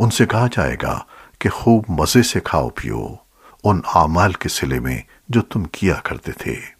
ان سے کہا جائے گا کہ خوب مزے سے کھاؤ پیو ان اعمال کے سلے میں جو تم کیا کرتے تھے۔